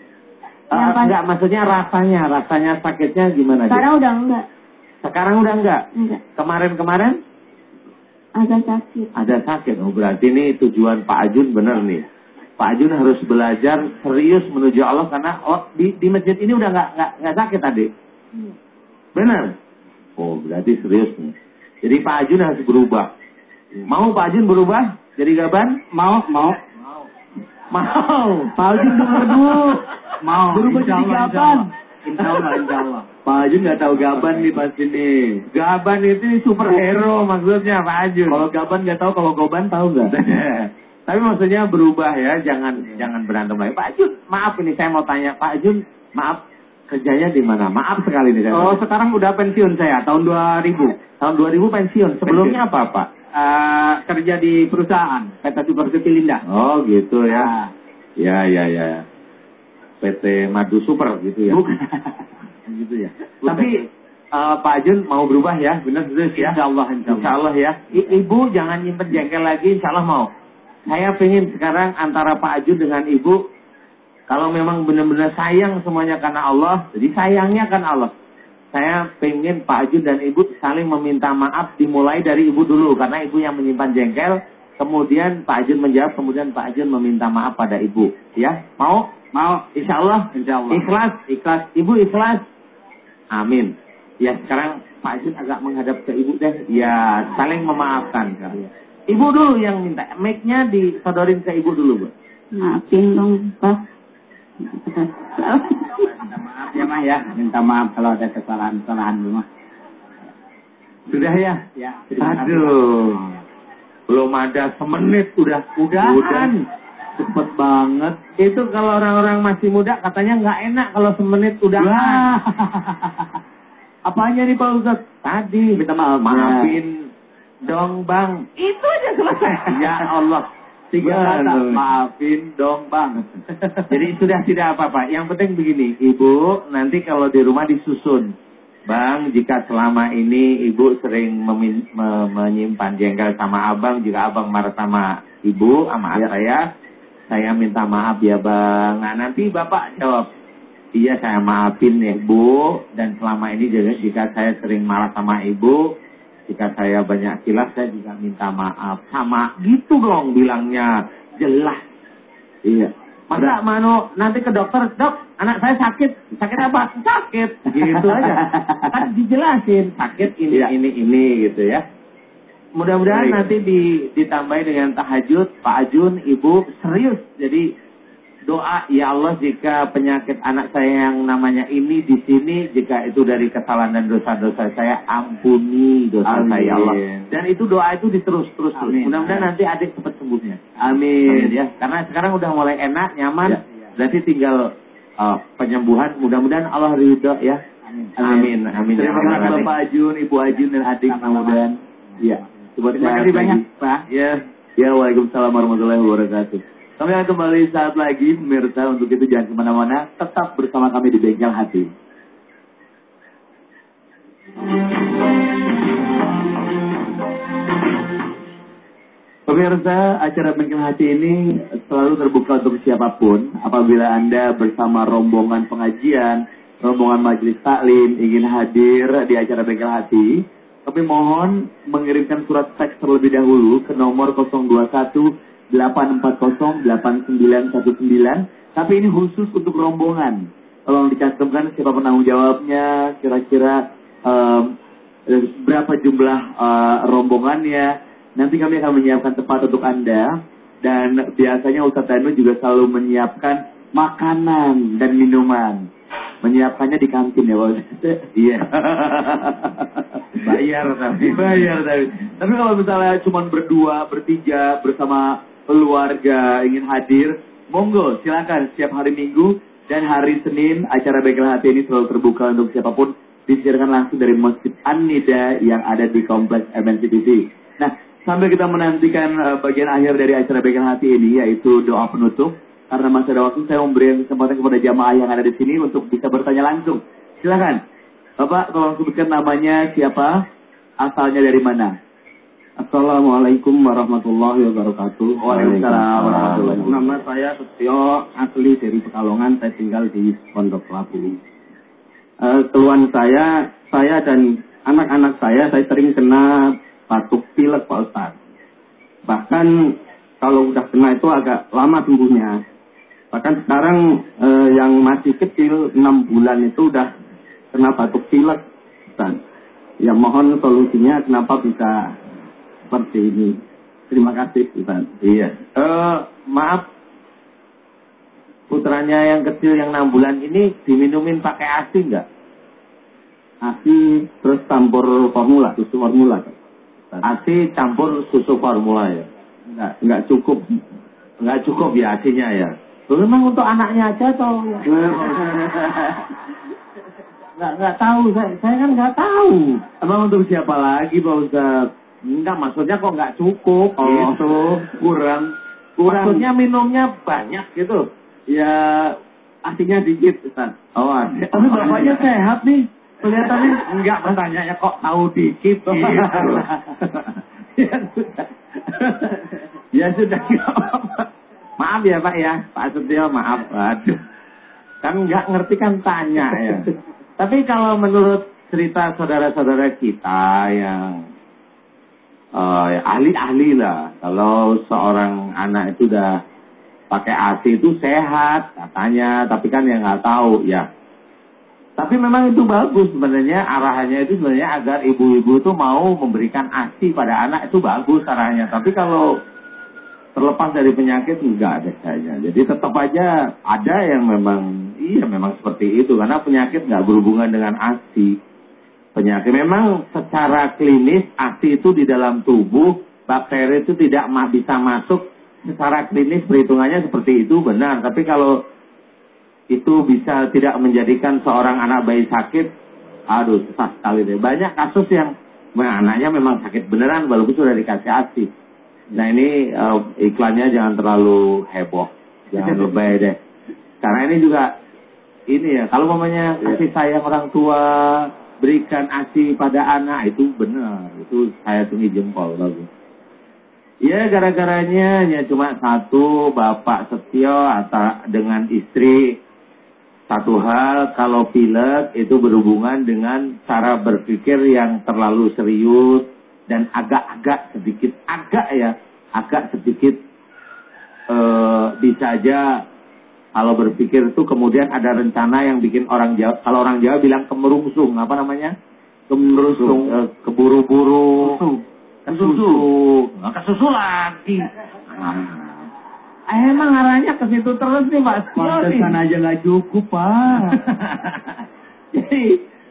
pas- enggak, maksudnya rasanya, rasanya sakitnya gimana? Sekarang udah enggak Sekarang udah enggak? enggak Kemarin-kemarin agak sakit ada sakit. Oh, berarti ini tujuan Pak Ajun benar nih. Pak Ajun harus belajar serius menuju Allah karena oh, di, di masjid ini udah nggak nggak nggak sakit tadi. Benar. Oh, berarti serius nih. Jadi Pak Ajun harus berubah. Mau Pak Ajun berubah jadi gaban? Mau, mau. Mau. (laughs) Pak Ajun dengar dulu. Mau. Berubah jadi gaban. Insya Allah, insya Allah. (laughs) Pak Ajun nggak tahu gaban nih pasti nih. Gaban itu superhero maksudnya Pak Ajun. Kalau gaban nggak tahu, kalau goban tahu nggak? (laughs) Tapi maksudnya berubah ya, jangan jangan berantem lagi. Pak Ajun, maaf ini saya mau tanya Pak Ajun, maaf kerjanya di mana? Maaf sekali nih saya. Oh, sekarang udah pensiun saya, tahun 2000. tahun 2000 pensiun. Sebelumnya apa Pak? Eh, kerja di perusahaan, PT Super City Linda. Oh gitu ya. Ah, Ya ya ya. PT Madu Super gitu ya. bukan. (laughs) gitu ya. Tapi eh, Pak Ajun mau berubah ya, benar benar ya. Insya Allah, insya Allah. Insya Allah ya. I- ibu jangan nyimpen jengkel lagi, insya Allah mau. Saya pengen sekarang antara Pak Ajun dengan Ibu, kalau memang benar-benar sayang semuanya karena Allah, jadi sayangnya kan Allah. Saya pengen Pak Ajun dan Ibu saling meminta maaf dimulai dari Ibu dulu, karena Ibu yang menyimpan jengkel, kemudian Pak Ajun menjawab, kemudian Pak Ajun meminta maaf pada Ibu. Ya, mau? Mau, Insya Allah? insya Allah. Ikhlas, ikhlas. Ibu ikhlas. Amin. Ya sekarang Pak Ajun agak menghadap ke ibu deh. Ya saling memaafkan. Ibu dulu yang minta. Mic-nya disodorin ke ibu dulu, Bu. Maafin dong, Pak. Minta maaf ya, Mah ya. Minta maaf kalau ada kesalahan-kesalahan rumah. Sudah ya? Ya. Aduh. Belum ada semenit udah. Udahan. Udah. Cepet banget. Itu kalau orang-orang masih muda katanya nggak enak kalau semenit udahan. Wah. Apanya nih Pak Ustadz? Tadi. Minta maaf. Maafin dong bang. Itu aja selesai. (laughs) ya Allah. Tiga kata. Maafin dong bang. Jadi sudah tidak apa-apa. Yang penting begini, Ibu nanti kalau di rumah disusun. Bang, jika selama ini Ibu sering memin- me- menyimpan jengkel sama Abang, jika Abang marah sama Ibu, sama Ya. saya, saya minta maaf ya Bang. Nah nanti Bapak jawab, iya saya maafin ya Bu, dan selama ini juga jika saya sering marah sama Ibu, jika saya banyak kilaf, saya juga minta maaf. Sama gitu dong bilangnya, jelas. Iya. Masa mano nanti ke dokter, dok, anak saya sakit, sakit apa? Sakit, gitu aja. (laughs) Kan dijelasin, sakit ini, Iya. ini, ini, gitu ya. Mudah-mudahan nanti di, ditambahi dengan tahajud, Pak Ajun, Ibu, serius. Jadi doa, ya Allah jika penyakit anak saya yang namanya ini di sini, jika itu dari kesalahan dan dosa-dosa saya, ampuni dosa Amin. saya ya Allah. Dan itu doa itu diterus terus. Mudah-mudahan nanti adik cepat sembuhnya. Amin. Amin ya. Karena sekarang udah mulai enak, nyaman. Ya. Berarti tinggal uh, penyembuhan. Mudah-mudahan Allah ridho ya. Amin. Amin. Terima Ya kasih. Bapak Ajun, Ibu Ajun dan adik mudah-mudahan. Iya. Terima kasih banyak, Pak. Ya. Ya, Waalaikumsalam warahmatullahi wabarakatuh. Kami akan kembali saat lagi, pemirsa. Untuk itu jangan ke mana-mana. Tetap bersama kami di Bengkel Hati. Pemirsa, acara Bengkel Hati ini selalu terbuka untuk siapa pun. Apabila Anda bersama rombongan pengajian, rombongan majelis taklim ingin hadir di acara Bengkel Hati, kami mohon mengirimkan surat teks terlebih dahulu ke nomor 021 840 8919. Tapi ini khusus untuk rombongan. Tolong dicantumkan siapa penanggung jawabnya, kira-kira eh, berapa jumlah eh, rombongannya. Nanti kami akan menyiapkan tempat untuk Anda. Dan biasanya Ustadz Danu juga selalu menyiapkan makanan dan minuman. Menyiapkannya di kantin ya Pak? Iya. (laughs) Bayar tapi. Bayar tapi. Tapi kalau misalnya cuma berdua, bertiga, bersama keluarga ingin hadir, monggo silakan setiap hari Minggu dan hari Senin acara Bengkel Hati ini selalu terbuka untuk siapa pun disiarkan langsung dari Masjid An-Nida yang ada di Kompleks MNCTV. Nah, sambil kita menantikan eh, bagian akhir dari acara Bengkel Hati ini yaitu doa penutup karena masih ada waktu saya memberi kesempatan kepada jamaah yang ada di sini untuk bisa bertanya langsung. Silakan. Bapak tolong sebutkan namanya siapa, asalnya dari mana? Assalamualaikum warahmatullahi wabarakatuh. Waalaikumsalam warahmatullahi wabarakatuh. Nama saya Setio, asli dari Pekalongan, saya tinggal di Pondok Labu. Eh, keluhan saya, saya dan anak-anak saya, saya sering kena batuk pilek Pak Ustaz. Bahkan kalau udah kena itu agak lama sembuhnya. Bahkan sekarang eh, yang masih kecil, 6 bulan itu udah kena batuk pilek. Ustaz. Ya mohon solusinya kenapa bisa seperti ini. Terima kasih Ustaz. Iya. Eh maaf putranya yang kecil yang enam bulan ini diminumin pakai ASI enggak? ASI terus campur formula, susu formula. ASI campur susu formula ya? Enggak, enggak cukup. Enggak cukup ya ASInya ya? Memang untuk anaknya aja atau? (laughs) Enggak, enggak tahu. Saya, saya kan enggak tahu. Emang untuk siapa lagi Pak Ustaz? Enggak, maksudnya kok enggak cukup Oh. gitu. Kurang. Kurang. Maksudnya minumnya banyak gitu. Ya asinya dikit Ustaz. Oh, ada. Tapi bapaknya sehat nih. Kelihatannya enggak pertanyaannya kok tahu dikit gitu. ya sudah. ya sudah nggak apa-apa. Maaf ya Pak ya, Pak Setio maaf. Aduh. Kan nggak ngerti kan tanya ya. (laughs) Tapi kalau menurut cerita saudara-saudara kita yang eh, ahli-ahli lah, kalau seorang anak itu udah pakai ASI itu sehat katanya, tapi kan yang nggak tahu ya. Tapi memang itu bagus sebenarnya arahannya itu sebenarnya agar ibu-ibu itu mau memberikan ASI pada anak itu bagus arahannya. Tapi kalau terlepas dari penyakit enggak ada kayaknya. Jadi tetap aja ada yang memang iya memang seperti itu karena penyakit nggak berhubungan dengan ASI. Penyakit memang secara klinis ASI itu di dalam tubuh bakteri itu tidak bisa masuk secara klinis perhitungannya seperti itu benar. Tapi kalau itu bisa tidak menjadikan seorang anak bayi sakit, aduh susah sekali deh. Banyak kasus yang anaknya memang sakit beneran walaupun sudah dikasih ASI. Nah ini eh, iklannya jangan terlalu heboh, jangan lebay deh. Karena ini juga ini ya, kalau mamanya kasih sayang orang tua, berikan ASI pada anak itu benar, itu saya tinggi jempol bagus. Ya gara-garanya hanya cuma satu bapak setio atau dengan istri satu hal kalau pilek itu berhubungan dengan cara berpikir yang terlalu serius dan agak-agak sedikit agak ya agak sedikit eh bisa aja kalau berpikir itu kemudian ada rencana yang bikin orang Jawa kalau orang Jawa bilang kemerungsung apa namanya kemerungsung eh, keburu-buru kesusu Nah, kesusu lagi Ah, emang arahnya ke situ terus nih Pak. Pantesan aja nggak cukup Pak. (laughs) Jadi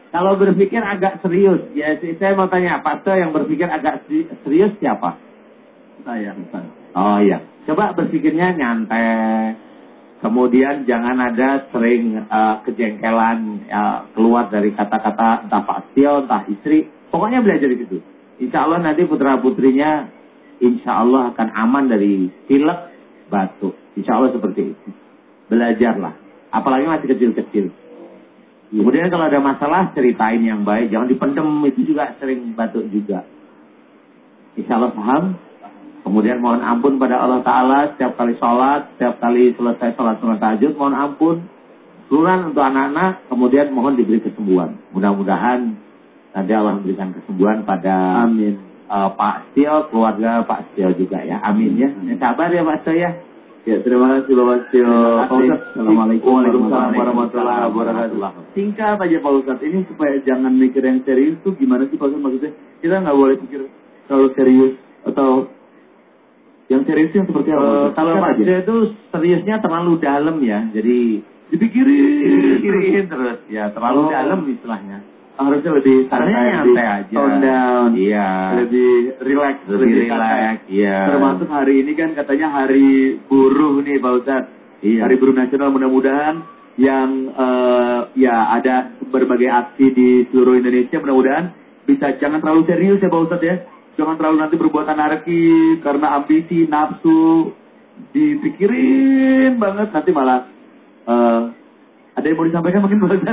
kalau berpikir agak serius, ya saya mau tanya Pak Setio yang berpikir agak seri- serius siapa? Saya Ustaz. Oh iya, coba berpikirnya nyantai. Kemudian jangan ada sering eh, kejengkelan eh, keluar dari kata-kata entah Pak Setio, entah istri. Pokoknya belajar di situ. Insya Allah nanti putra putrinya insya Allah akan aman dari pilek, batuk. Insya Allah seperti itu. Belajarlah. Apalagi masih kecil-kecil. Kemudian kalau ada masalah ceritain yang baik, jangan dipendem itu juga sering batuk juga. Insya Allah paham. Kemudian mohon ampun pada Allah Ta'ala setiap kali sholat, setiap kali selesai sholat sunat tahajud, mohon ampun. Seluruhan untuk anak-anak, kemudian mohon diberi kesembuhan. Mudah-mudahan nanti Allah memberikan kesembuhan pada Amin. eh, Pak Setio, keluarga Pak Setio juga ya. Amin ya. Ya, Sabar ya Pak Setio ya. Ya, terima kasih Bapak Ustaz. Assalamualaikum warahmatullahi wabarakatuh. Singkat aja Pak Ustadz, ini supaya jangan mikir yang serius tuh gimana sih Pak Ustadz maksudnya? Kita nggak boleh pikir terlalu serius atau yang serius yang seperti apa? Ustadz? kalau. Setio itu seriusnya terlalu dalam ya. Jadi dipikirin, dipikirin terus ya terlalu Oh. dalam istilahnya. harusnya lebih santai, lebih aja. tone down, Iya. lebih relax, Lebih santai. relax, iya. Termasuk hari ini kan katanya hari buruh nih Pak Ustadz. Iya. Hari buruh nasional mudah-mudahan yang eh, ya ada berbagai aksi di seluruh Indonesia mudah-mudahan bisa jangan terlalu serius ya Pak Ustadz ya. Jangan terlalu nanti berbuat anarki karena ambisi, nafsu dipikirin banget nanti malah eh, ada yang mau disampaikan mungkin Ustadz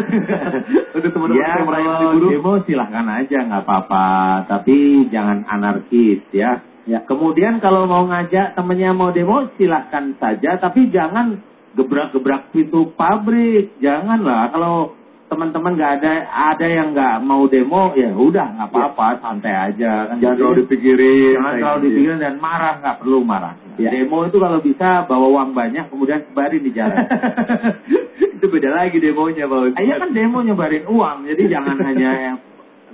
(laughs) untuk teman-teman Ya, yang merayakan buruh. demo silahkan aja, nggak apa-apa. Tapi jangan anarkis ya. Ya. Kemudian kalau mau ngajak temennya mau demo silahkan saja, tapi jangan gebrak-gebrak pintu pabrik. Janganlah. Kalau teman-teman nggak ada ada yang nggak mau demo, ya udah nggak apa-apa, santai aja. Kan Jangan gitu terlalu ya. dipikirin. Jangan terlalu gitu. dipikirin dan marah, nggak perlu marah. Ya. Demo itu kalau bisa bawa uang banyak, kemudian sebarin di jalan. (laughs) itu beda lagi demonya Ustadz. Iya kan demo nyebarin uang, jadi jangan (laughs) hanya yang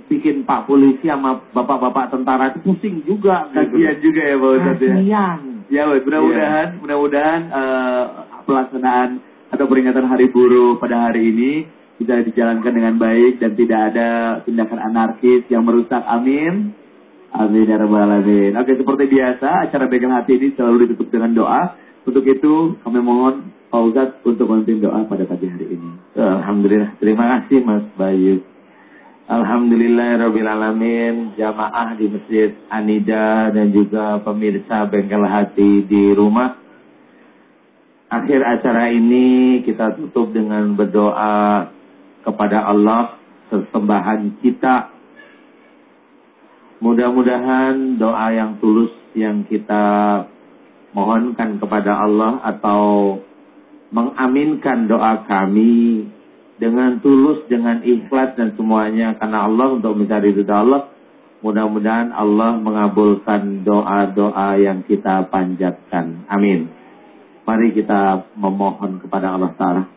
bikin Pak Polisi sama bapak-bapak tentara itu pusing juga. Kasihan juga ya Ustadz ya. Kasihan. Ya mudah-mudahan mudah-mudahan eh, pelaksanaan atau peringatan hari buruh pada hari ini bisa dijalankan dengan baik dan tidak ada tindakan anarkis yang merusak. Amin. Amin ya. Oke, seperti biasa acara begal hati ini selalu ditutup dengan doa. Untuk itu kami mohon Ustaz untuk memimpin doa pada pagi hari ini. Alhamdulillah. Terima kasih Mas Bayu. Alhamdulillah alamin jamaah di Masjid Anida dan juga pemirsa bengkel hati di rumah. Akhir acara ini kita tutup dengan berdoa kepada Allah sesembahan kita. Mudah-mudahan doa yang tulus yang kita mohonkan kepada Allah atau mengaminkan doa kami dengan tulus, dengan ikhlas dan semuanya karena Allah untuk mencari ridha Allah. Mudah-mudahan Allah mengabulkan doa-doa yang kita panjatkan. Amin. Mari kita memohon kepada Allah Ta'ala.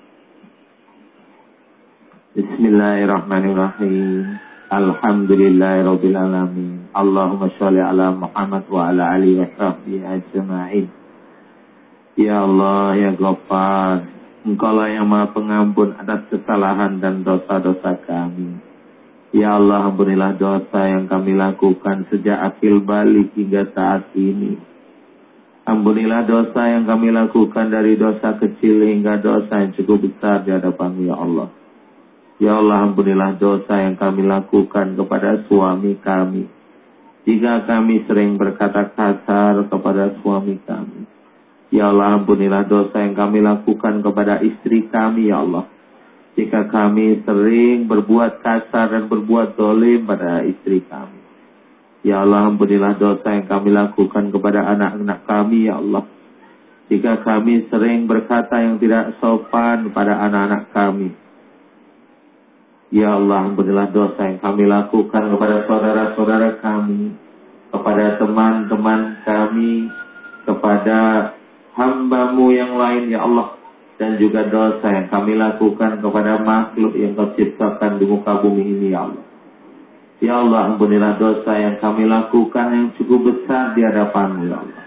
Bismillahirrahmanirrahim. Alhamdulillahirrabbilalamin. Allahumma sholli ala Muhammad wa ala alihi wa sahbihi ajma'in. Ya Allah, ya Ghaffar, Engkaulah yang maha pengampun atas kesalahan dan dosa-dosa kami. Ya Allah, ampunilah dosa yang kami lakukan sejak akil balik hingga saat ini. Ampunilah dosa yang kami lakukan dari dosa kecil hingga dosa yang cukup besar di hadapan Ya Allah. Ya Allah, ampunilah dosa yang kami lakukan kepada suami kami. Jika kami sering berkata kasar kepada suami kami Ya Allah ampunilah dosa yang kami lakukan kepada istri kami ya Allah. Jika kami sering berbuat kasar dan berbuat dolim pada istri kami. Ya Allah ampunilah dosa yang kami lakukan kepada anak-anak kami ya Allah. Jika kami sering berkata yang tidak sopan pada anak-anak kami. Ya Allah ampunilah dosa yang kami lakukan kepada saudara-saudara kami. Kepada teman-teman kami. Kepada hambamu yang lain ya Allah dan juga dosa yang kami lakukan kepada makhluk yang kau ciptakan di muka bumi ini ya Allah. Ya Allah, ampunilah dosa yang kami lakukan yang cukup besar di hadapanmu ya Allah.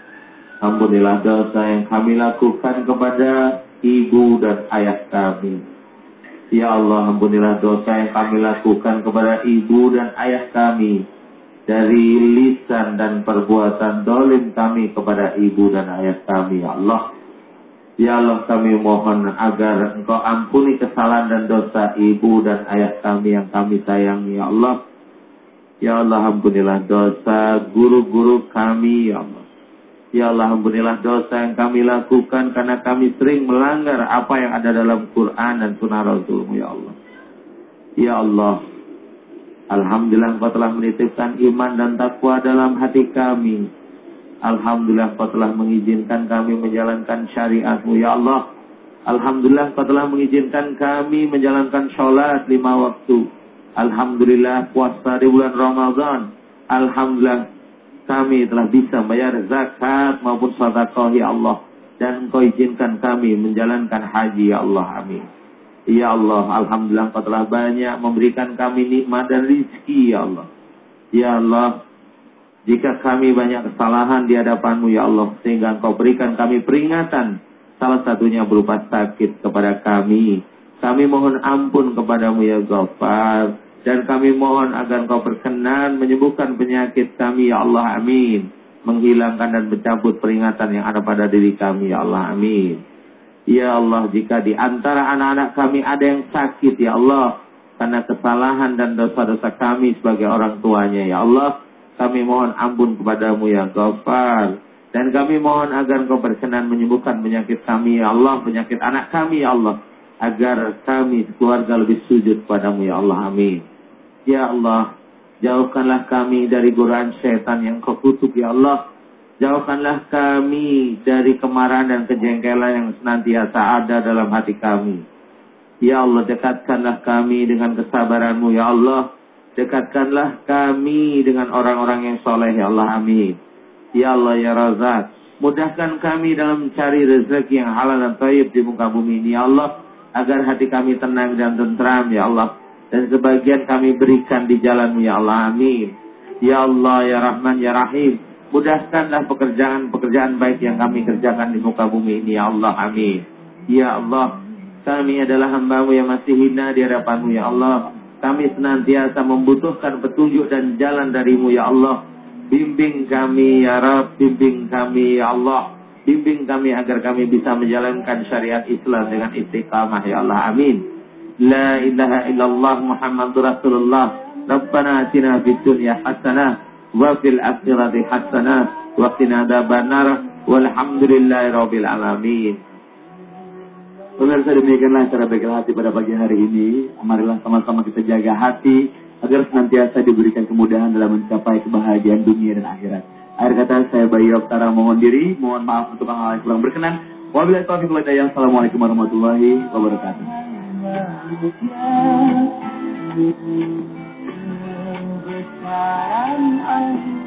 Ampunilah dosa yang kami lakukan kepada ibu dan ayah kami. Ya Allah, ampunilah dosa yang kami lakukan kepada ibu dan ayah kami dari lisan dan perbuatan dolim kami kepada ibu dan ayah kami, ya Allah. Ya Allah kami mohon agar engkau ampuni kesalahan dan dosa ibu dan ayah kami yang kami sayangi, ya Allah. Ya Allah ampunilah dosa guru-guru kami, ya Allah. Ya Allah ampunilah dosa yang kami lakukan karena kami sering melanggar apa yang ada dalam Quran dan sunnah Rasulmu, ya Allah. Ya Allah, Alhamdulillah engkau telah menitipkan iman dan takwa dalam hati kami. Alhamdulillah engkau telah mengizinkan kami menjalankan syariatmu ya Allah. Alhamdulillah engkau telah mengizinkan kami menjalankan sholat lima waktu. Alhamdulillah puasa di bulan Ramadan. Alhamdulillah kami telah bisa bayar zakat maupun sedekah ya Allah. Dan engkau izinkan kami menjalankan haji ya Allah. Amin. Ya Allah, Alhamdulillah Engkau telah banyak memberikan kami nikmat dan rizki, Ya Allah. Ya Allah, jika kami banyak kesalahan di hadapanmu, Ya Allah, sehingga Engkau berikan kami peringatan, salah satunya berupa sakit kepada kami. Kami mohon ampun kepadamu, Ya Ghaffar. Dan kami mohon agar Engkau berkenan menyembuhkan penyakit kami, Ya Allah, amin. Menghilangkan dan mencabut peringatan yang ada pada diri kami, Ya Allah, amin. Ya Allah, jika di antara anak-anak kami ada yang sakit, Ya Allah, karena kesalahan dan dosa-dosa kami sebagai orang tuanya, Ya Allah, kami mohon ampun kepadamu, Ya Ghaffar. Dan kami mohon agar Engkau berkenan menyembuhkan penyakit kami, Ya Allah, penyakit anak kami, Ya Allah. Agar kami keluarga lebih sujud padamu, Ya Allah. Amin. Ya Allah, jauhkanlah kami dari godaan setan yang kau kutuk, Ya Allah. Jauhkanlah kami dari kemarahan dan kejengkelan yang senantiasa ada dalam hati kami. Ya Allah, dekatkanlah kami dengan kesabaranmu, Ya Allah. Dekatkanlah kami dengan orang-orang yang soleh, Ya Allah. Amin. Ya Allah, Ya Razak. Mudahkan kami dalam mencari rezeki yang halal dan taib di muka bumi ini, Ya Allah. Agar hati kami tenang dan tentram, Ya Allah. Dan sebagian kami berikan di jalanmu, Ya Allah. Amin. Ya Allah, Ya Rahman, Ya Rahim. Mudahkanlah pekerjaan-pekerjaan baik yang kami kerjakan di muka bumi ini. Ya Allah, amin. Ya Allah, Kami adalah hambamu yang masih hina di hadapanmu ya Allah. Kami senantiasa membutuhkan petunjuk dan jalan darimu ya Allah. Bimbing kami ya Rabb, bimbing kami ya Allah. Bimbing kami agar kami bisa menjalankan syariat Islam dengan istiqamah ya Allah. Amin. La ilaha illallah Muhammadur Rasulullah. Rabbana atina fid dunya hasanah wa fil akhirati hasanah wa qina adzabannar. Walhamdulillahi rabbil alamin. Pemirsa demikianlah cara baikan hati pada pagi hari ini. Marilah sama-sama kita jaga hati agar senantiasa diberikan kemudahan dalam mencapai kebahagiaan dunia dan akhirat. Akhir kata saya Bayi Oktara mohon diri, mohon maaf untuk hal yang kurang berkenan. Wabillahi taufiq wal hidayah. Assalamualaikum warahmatullahi wabarakatuh. Kemuliaan Bulan Kebesaran Allah